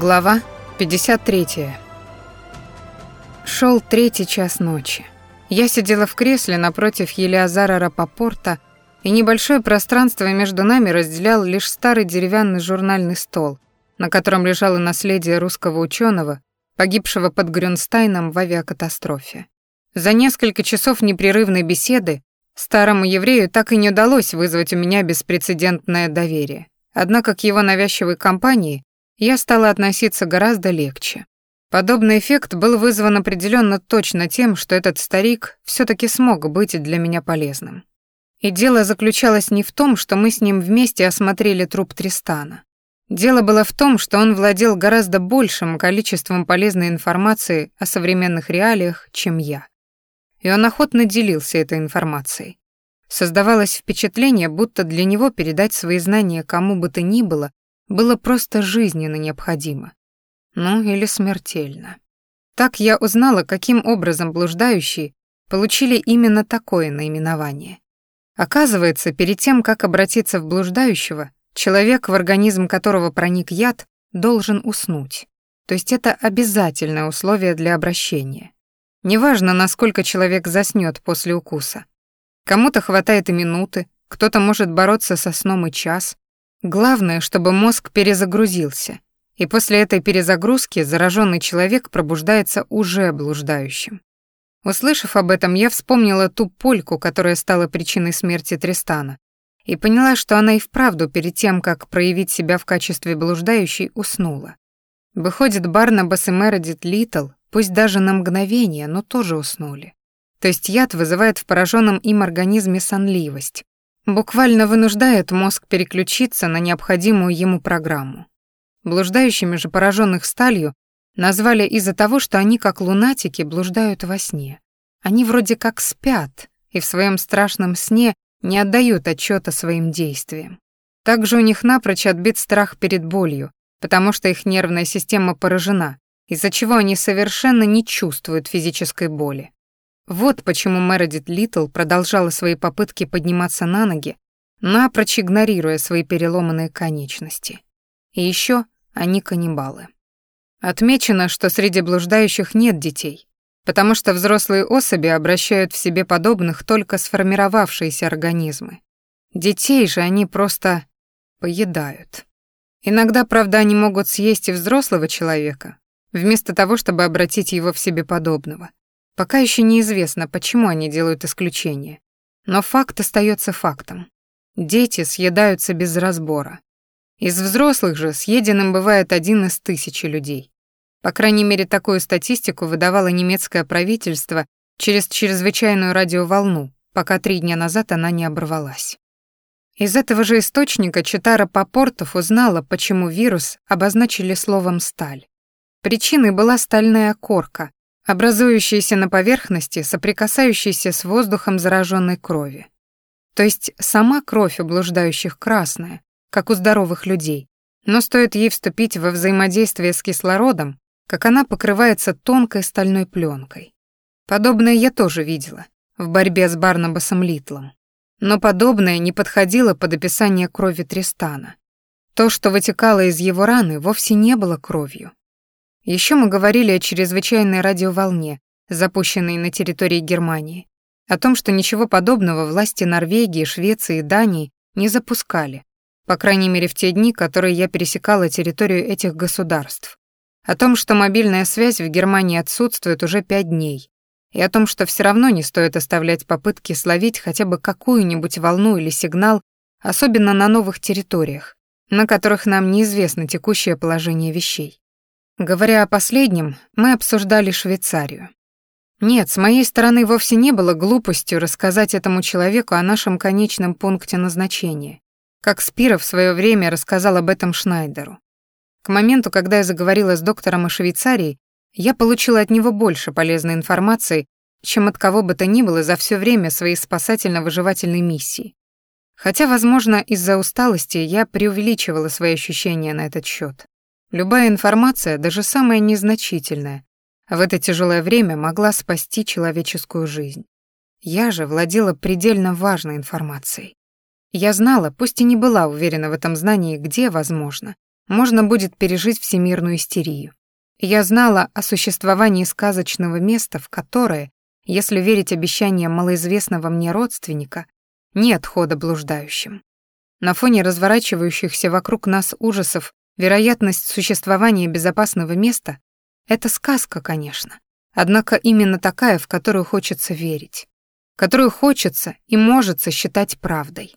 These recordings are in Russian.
Глава 53. Шел третий час ночи. Я сидела в кресле напротив Елиазара Рапопорта, и небольшое пространство между нами разделял лишь старый деревянный журнальный стол, на котором лежало наследие русского ученого, погибшего под Грюнстайном в авиакатастрофе. За несколько часов непрерывной беседы старому еврею так и не удалось вызвать у меня беспрецедентное доверие. Однако к его навязчивой компании я стала относиться гораздо легче. Подобный эффект был вызван определенно точно тем, что этот старик все таки смог быть для меня полезным. И дело заключалось не в том, что мы с ним вместе осмотрели труп Тристана. Дело было в том, что он владел гораздо большим количеством полезной информации о современных реалиях, чем я. И он охотно делился этой информацией. Создавалось впечатление, будто для него передать свои знания кому бы то ни было было просто жизненно необходимо. Ну, или смертельно. Так я узнала, каким образом блуждающие получили именно такое наименование. Оказывается, перед тем, как обратиться в блуждающего, человек, в организм которого проник яд, должен уснуть. То есть это обязательное условие для обращения. Неважно, насколько человек заснёт после укуса. Кому-то хватает и минуты, кто-то может бороться со сном и час, Главное, чтобы мозг перезагрузился, и после этой перезагрузки зараженный человек пробуждается уже блуждающим. Услышав об этом, я вспомнила ту польку, которая стала причиной смерти Тристана, и поняла, что она и вправду перед тем, как проявить себя в качестве блуждающей, уснула. Выходит, Барнабас и Мередит Литл, пусть даже на мгновение, но тоже уснули. То есть яд вызывает в пораженном им организме сонливость, буквально вынуждает мозг переключиться на необходимую ему программу. Блуждающими же пораженных сталью назвали из-за того, что они как лунатики блуждают во сне. Они вроде как спят и в своем страшном сне не отдают отчета своим действиям. Также у них напрочь отбит страх перед болью, потому что их нервная система поражена, из-за чего они совершенно не чувствуют физической боли. Вот почему Мередит Литл продолжала свои попытки подниматься на ноги, напрочь игнорируя свои переломанные конечности. И еще они каннибалы. Отмечено, что среди блуждающих нет детей, потому что взрослые особи обращают в себе подобных только сформировавшиеся организмы. Детей же они просто поедают. Иногда, правда, они могут съесть и взрослого человека, вместо того, чтобы обратить его в себе подобного. Пока еще неизвестно, почему они делают исключение. Но факт остается фактом. Дети съедаются без разбора. Из взрослых же съеденным бывает один из тысячи людей. По крайней мере, такую статистику выдавало немецкое правительство через чрезвычайную радиоволну, пока три дня назад она не оборвалась. Из этого же источника Читара Попортов узнала, почему вирус обозначили словом «сталь». Причиной была стальная корка, образующиеся на поверхности, соприкасающиеся с воздухом зараженной крови. То есть сама кровь у блуждающих красная, как у здоровых людей, но стоит ей вступить во взаимодействие с кислородом, как она покрывается тонкой стальной пленкой. Подобное я тоже видела в борьбе с Барнабасом Литлом. Но подобное не подходило под описание крови Тристана. То, что вытекало из его раны, вовсе не было кровью. Еще мы говорили о чрезвычайной радиоволне, запущенной на территории Германии, о том, что ничего подобного власти Норвегии, Швеции и Дании не запускали, по крайней мере в те дни, которые я пересекала территорию этих государств, о том, что мобильная связь в Германии отсутствует уже пять дней, и о том, что все равно не стоит оставлять попытки словить хотя бы какую-нибудь волну или сигнал, особенно на новых территориях, на которых нам неизвестно текущее положение вещей. Говоря о последнем, мы обсуждали Швейцарию. Нет, с моей стороны вовсе не было глупостью рассказать этому человеку о нашем конечном пункте назначения, как Спиров в свое время рассказал об этом Шнайдеру. К моменту, когда я заговорила с доктором о Швейцарии, я получила от него больше полезной информации, чем от кого бы то ни было за все время своей спасательно-выживательной миссии. Хотя, возможно, из-за усталости я преувеличивала свои ощущения на этот счет. Любая информация, даже самая незначительная, в это тяжелое время могла спасти человеческую жизнь. Я же владела предельно важной информацией. Я знала, пусть и не была уверена в этом знании, где возможно, можно будет пережить всемирную истерию. Я знала о существовании сказочного места, в которое, если верить обещаниям малоизвестного мне родственника, нет хода блуждающим. На фоне разворачивающихся вокруг нас ужасов вероятность существования безопасного места — это сказка, конечно. Однако именно такая, в которую хочется верить. Которую хочется и может считать правдой.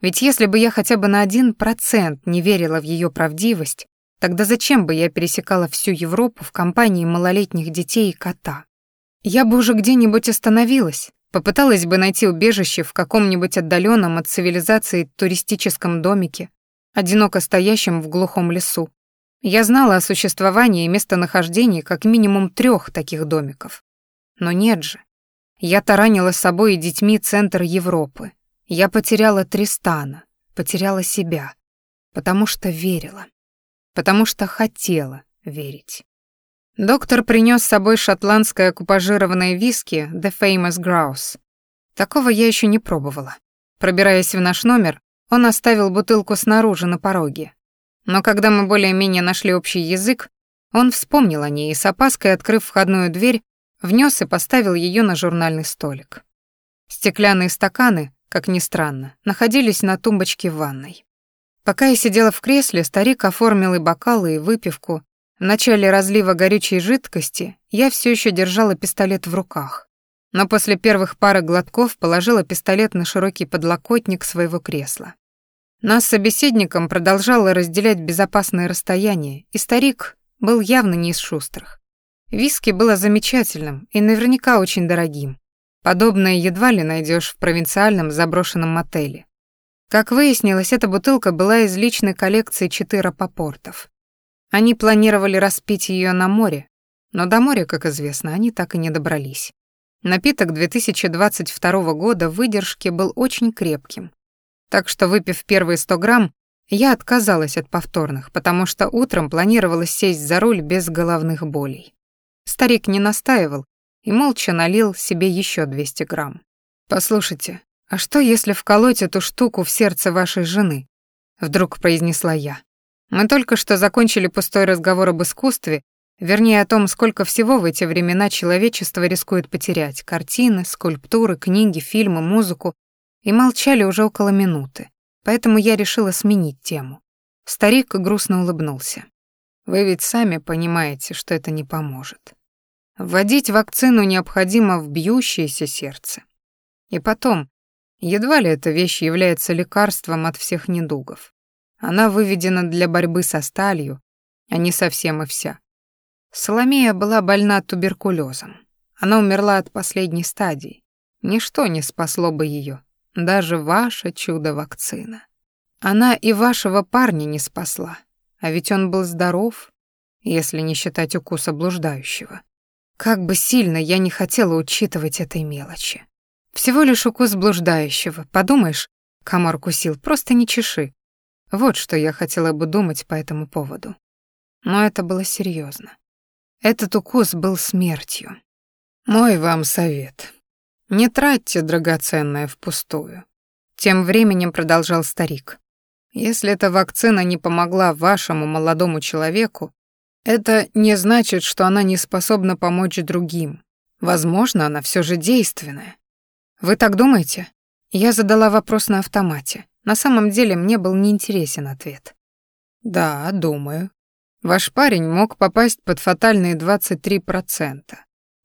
Ведь если бы я хотя бы на один процент не верила в ее правдивость, тогда зачем бы я пересекала всю Европу в компании малолетних детей и кота? Я бы уже где-нибудь остановилась, попыталась бы найти убежище в каком-нибудь отдаленном от цивилизации туристическом домике, одиноко стоящем в глухом лесу. Я знала о существовании и местонахождении как минимум трех таких домиков. Но нет же. Я таранила с собой и детьми центр Европы. Я потеряла Тристана, потеряла себя, потому что верила, потому что хотела верить. Доктор принес с собой шотландское купажированное виски The Famous Grouse. Такого я еще не пробовала. Пробираясь в наш номер, он оставил бутылку снаружи на пороге. Но когда мы более-менее нашли общий язык, он вспомнил о ней и с опаской, открыв входную дверь, внес и поставил ее на журнальный столик. Стеклянные стаканы, как ни странно, находились на тумбочке в ванной. Пока я сидела в кресле, старик оформил и бокалы, и выпивку, в начале разлива горючей жидкости я все еще держала пистолет в руках, но после первых пары глотков положила пистолет на широкий подлокотник своего кресла. Нас с собеседником продолжало разделять безопасное расстояние, и старик был явно не из шустрых. Виски было замечательным и наверняка очень дорогим. Подобное едва ли найдешь в провинциальном заброшенном мотеле. Как выяснилось, эта бутылка была из личной коллекции Четыра Попортов. Они планировали распить ее на море, но до моря, как известно, они так и не добрались. Напиток 2022 года выдержки был очень крепким, так что, выпив первые 100 грамм, я отказалась от повторных, потому что утром планировалось сесть за руль без головных болей. Старик не настаивал и молча налил себе еще 200 грамм. «Послушайте, а что, если вколоть эту штуку в сердце вашей жены?» Вдруг произнесла я. Мы только что закончили пустой разговор об искусстве, вернее о том, сколько всего в эти времена человечество рискует потерять: картины, скульптуры, книги, фильмы, музыку, и молчали уже около минуты. Поэтому я решила сменить тему. Старик грустно улыбнулся. Вы ведь сами понимаете, что это не поможет. Вводить вакцину необходимо в бьющееся сердце. И потом, едва ли эта вещь является лекарством от всех недугов. Она выведена для борьбы со сталью, а не совсем и вся. Соломея была больна туберкулезом. Она умерла от последней стадии. Ничто не спасло бы ее, даже ваша чудо-вакцина. Она и вашего парня не спасла, а ведь он был здоров, если не считать укуса блуждающего. Как бы сильно я не хотела учитывать этой мелочи. Всего лишь укус блуждающего, подумаешь, комар кусил, просто не чеши. Вот что я хотела бы думать по этому поводу. Но это было серьезно. Этот укус был смертью. Мой вам совет. Не тратьте драгоценное впустую. Тем временем продолжал старик. Если эта вакцина не помогла вашему молодому человеку, это не значит, что она не способна помочь другим. Возможно, она все же действенная. Вы так думаете? Я задала вопрос на автомате. На самом деле мне был неинтересен ответ. Да, думаю. Ваш парень мог попасть под фатальные 23%.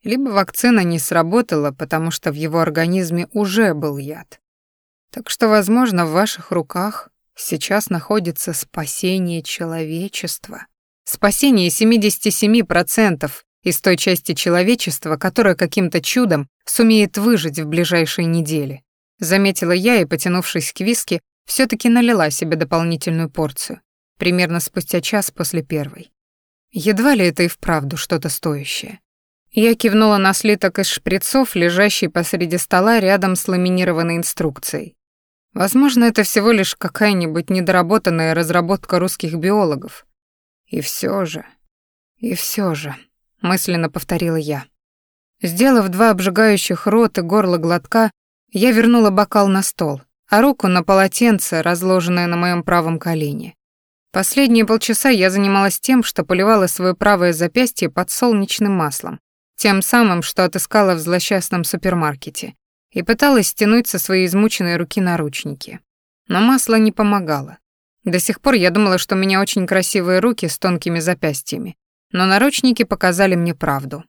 Либо вакцина не сработала, потому что в его организме уже был яд. Так что, возможно, в ваших руках сейчас находится спасение человечества. Спасение 77% из той части человечества, которая каким-то чудом сумеет выжить в ближайшие недели. Заметила я и, потянувшись к виски, все таки налила себе дополнительную порцию, примерно спустя час после первой. Едва ли это и вправду что-то стоящее. Я кивнула на слиток из шприцов, лежащий посреди стола рядом с ламинированной инструкцией. Возможно, это всего лишь какая-нибудь недоработанная разработка русских биологов. И все же, и все же, мысленно повторила я. Сделав два обжигающих рот и горло глотка, я вернула бокал на стол, а руку на полотенце, разложенное на моем правом колене. Последние полчаса я занималась тем, что поливала свое правое запястье подсолнечным маслом, тем самым, что отыскала в злосчастном супермаркете, и пыталась стянуть со своей измученной руки наручники. Но масло не помогало. До сих пор я думала, что у меня очень красивые руки с тонкими запястьями, но наручники показали мне правду.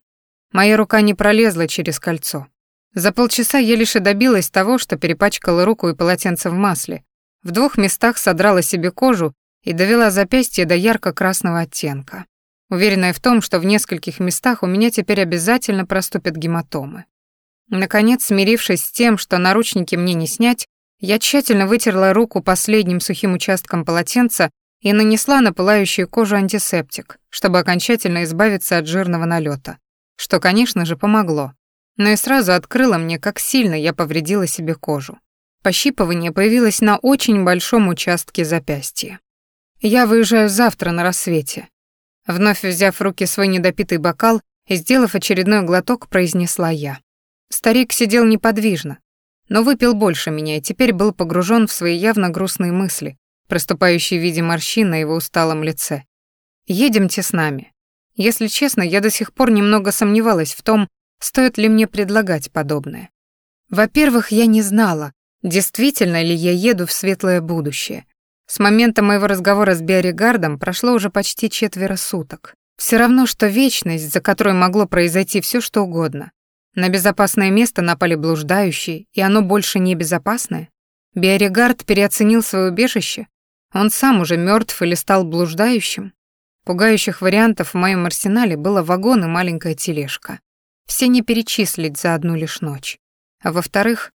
Моя рука не пролезла через кольцо. За полчаса я лишь и добилась того, что перепачкала руку и полотенце в масле, в двух местах содрала себе кожу и довела запястье до ярко-красного оттенка, уверенная в том, что в нескольких местах у меня теперь обязательно проступят гематомы. Наконец, смирившись с тем, что наручники мне не снять, я тщательно вытерла руку последним сухим участком полотенца и нанесла на пылающую кожу антисептик, чтобы окончательно избавиться от жирного налета, что, конечно же, помогло, но и сразу открыло мне, как сильно я повредила себе кожу. Пощипывание появилось на очень большом участке запястья. Я выезжаю завтра на рассвете. Вновь взяв в руки свой недопитый бокал и сделав очередной глоток, произнесла я. Старик сидел неподвижно, но выпил больше меня и теперь был погружен в свои явно грустные мысли, проступающие в виде морщин на его усталом лице. «Едемте с нами». Если честно, я до сих пор немного сомневалась в том, стоит ли мне предлагать подобное. Во-первых, я не знала, действительно ли я еду в светлое будущее, с момента моего разговора с Биоригардом прошло уже почти четверо суток. Все равно, что вечность, за которой могло произойти все, что угодно. На безопасное место напали блуждающие, и оно больше не безопасное? Биоригард переоценил свое убежище? Он сам уже мертв или стал блуждающим? Пугающих вариантов в моем арсенале было вагон и маленькая тележка. Все не перечислить за одну лишь ночь. А во-вторых,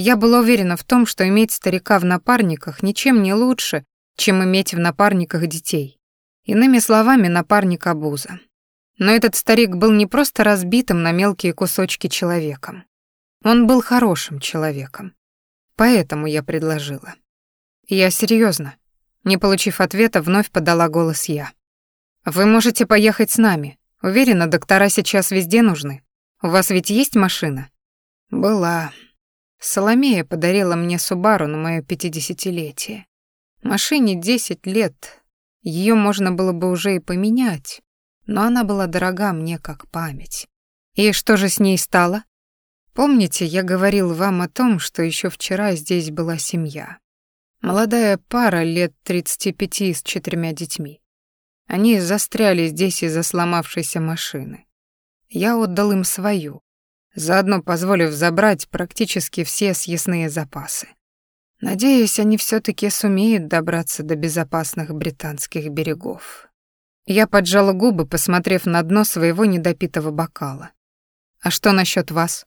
я была уверена в том, что иметь старика в напарниках ничем не лучше, чем иметь в напарниках детей. Иными словами, напарник обуза. Но этот старик был не просто разбитым на мелкие кусочки человеком. Он был хорошим человеком. Поэтому я предложила. Я серьезно. Не получив ответа, вновь подала голос я. Вы можете поехать с нами. Уверена, доктора сейчас везде нужны. У вас ведь есть машина? Была. Соломея подарила мне Субару на моё пятидесятилетие. Машине десять лет. Её можно было бы уже и поменять, но она была дорога мне как память. И что же с ней стало? Помните, я говорил вам о том, что ещё вчера здесь была семья. Молодая пара лет 35 с четырьмя детьми. Они застряли здесь из-за сломавшейся машины. Я отдал им свою, заодно позволив забрать практически все съестные запасы. Надеюсь, они все таки сумеют добраться до безопасных британских берегов. Я поджала губы, посмотрев на дно своего недопитого бокала. «А что насчет вас?»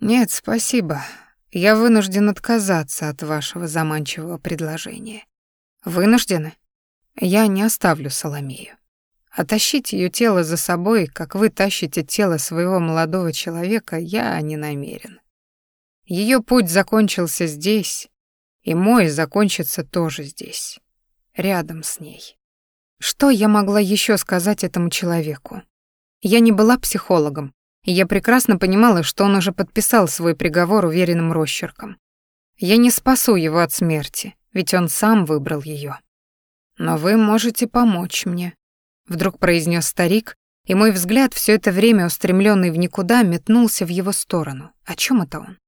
«Нет, спасибо. Я вынужден отказаться от вашего заманчивого предложения». «Вынуждены?» «Я не оставлю Соломею. А тащить ее тело за собой, как вы тащите тело своего молодого человека, я не намерен. Ее путь закончился здесь, и мой закончится тоже здесь, рядом с ней. Что я могла еще сказать этому человеку? Я не была психологом, и я прекрасно понимала, что он уже подписал свой приговор уверенным росчерком. Я не спасу его от смерти, ведь он сам выбрал ее. Но вы можете помочь мне, вдруг произнес старик, и мой взгляд, все это время устремленный в никуда, метнулся в его сторону. О чем это он?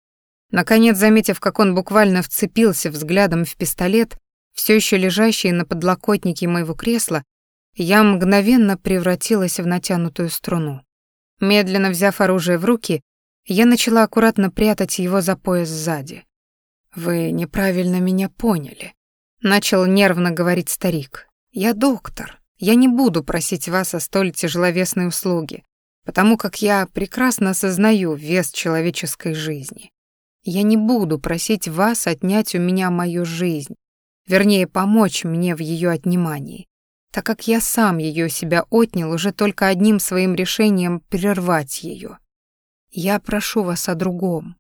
Наконец, заметив, как он буквально вцепился взглядом в пистолет, все еще лежащий на подлокотнике моего кресла, я мгновенно превратилась в натянутую струну. Медленно взяв оружие в руки, я начала аккуратно прятать его за пояс сзади. «Вы неправильно меня поняли», — начал нервно говорить старик. «Я доктор. Я не буду просить вас о столь тяжеловесной услуге, потому как я прекрасно осознаю вес человеческой жизни. Я не буду просить вас отнять у меня мою жизнь, вернее, помочь мне в ее отнимании, так как я сам ее себя отнял уже только одним своим решением прервать ее. Я прошу вас о другом.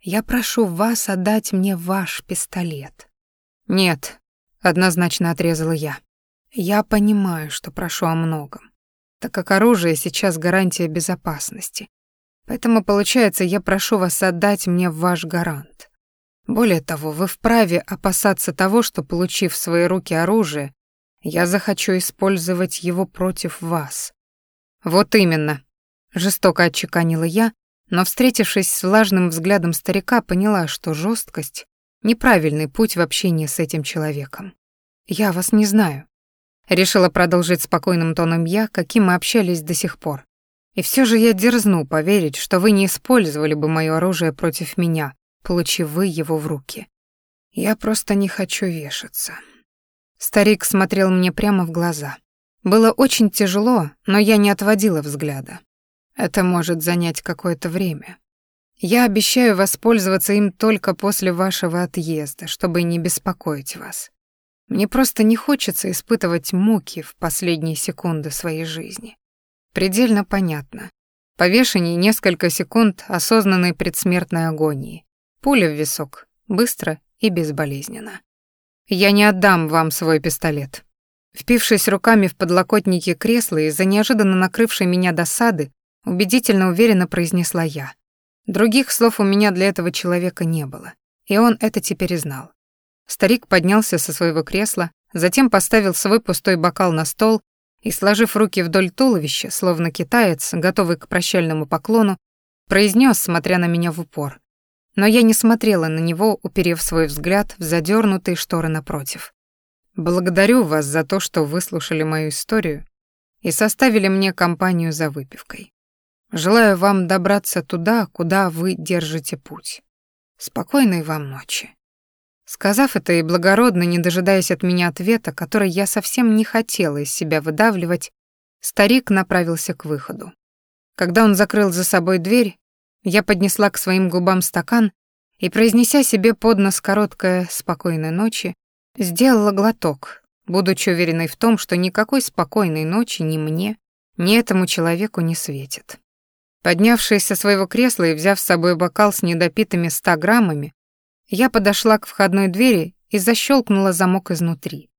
Я прошу вас отдать мне ваш пистолет. Нет, однозначно отрезала я. Я понимаю, что прошу о многом, так как оружие сейчас гарантия безопасности. Поэтому, получается, я прошу вас отдать мне ваш гарант. Более того, вы вправе опасаться того, что, получив в свои руки оружие, я захочу использовать его против вас. Вот именно, жестоко отчеканила я, но, встретившись с влажным взглядом старика, поняла, что жесткость — неправильный путь в общении с этим человеком. «Я вас не знаю», — решила продолжить спокойным тоном я, каким мы общались до сих пор. «И все же я дерзну поверить, что вы не использовали бы мое оружие против меня, получив вы его в руки. Я просто не хочу вешаться». Старик смотрел мне прямо в глаза. Было очень тяжело, но я не отводила взгляда. Это может занять какое-то время. Я обещаю воспользоваться им только после вашего отъезда, чтобы не беспокоить вас. Мне просто не хочется испытывать муки в последние секунды своей жизни. Предельно понятно. Повешение несколько секунд осознанной предсмертной агонии. Пуля в висок. Быстро и безболезненно. Я не отдам вам свой пистолет. Впившись руками в подлокотники кресла из-за неожиданно накрывшей меня досады, убедительно уверенно произнесла я. Других слов у меня для этого человека не было, и он это теперь знал. Старик поднялся со своего кресла, затем поставил свой пустой бокал на стол и, сложив руки вдоль туловища, словно китаец, готовый к прощальному поклону, произнес, смотря на меня в упор. Но я не смотрела на него, уперев свой взгляд в задернутые шторы напротив. «Благодарю вас за то, что выслушали мою историю и составили мне компанию за выпивкой. Желаю вам добраться туда, куда вы держите путь. Спокойной вам ночи. Сказав это и благородно, не дожидаясь от меня ответа, который я совсем не хотела из себя выдавливать, старик направился к выходу. Когда он закрыл за собой дверь, я поднесла к своим губам стакан и, произнеся себе под нос короткое «спокойной ночи», сделала глоток, будучи уверенной в том, что никакой спокойной ночи ни мне, ни этому человеку не светит. Поднявшись со своего кресла и взяв с собой бокал с недопитыми ста граммами, я подошла к входной двери и защелкнула замок изнутри.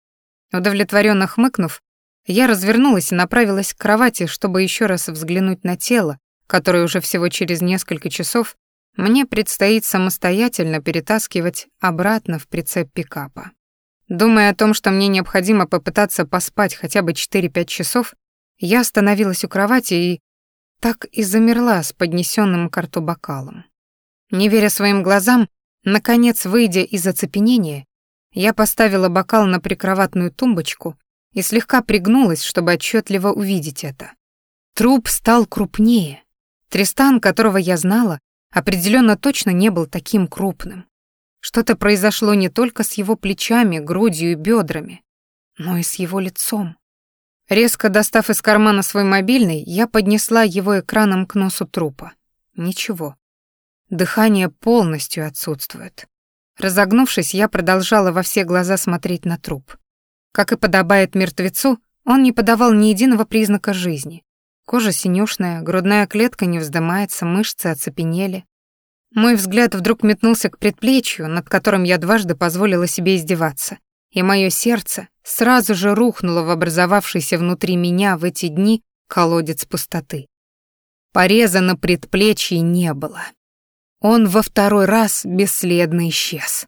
Удовлетворенно хмыкнув, я развернулась и направилась к кровати, чтобы еще раз взглянуть на тело, которое уже всего через несколько часов мне предстоит самостоятельно перетаскивать обратно в прицеп пикапа. Думая о том, что мне необходимо попытаться поспать хотя бы 4-5 часов, я остановилась у кровати и так и замерла с поднесенным к рту бокалом. Не веря своим глазам, наконец, выйдя из оцепенения, я поставила бокал на прикроватную тумбочку и слегка пригнулась, чтобы отчетливо увидеть это. Труп стал крупнее. Тристан, которого я знала, определенно точно не был таким крупным. Что-то произошло не только с его плечами, грудью и бедрами, но и с его лицом. Резко достав из кармана свой мобильный, я поднесла его экраном к носу трупа. Ничего. Дыхание полностью отсутствует. Разогнувшись, я продолжала во все глаза смотреть на труп. Как и подобает мертвецу, он не подавал ни единого признака жизни. Кожа синюшная, грудная клетка не вздымается, мышцы оцепенели. Мой взгляд вдруг метнулся к предплечью, над которым я дважды позволила себе издеваться и мое сердце сразу же рухнуло в образовавшийся внутри меня в эти дни колодец пустоты. Пореза на предплечье не было. Он во второй раз бесследно исчез.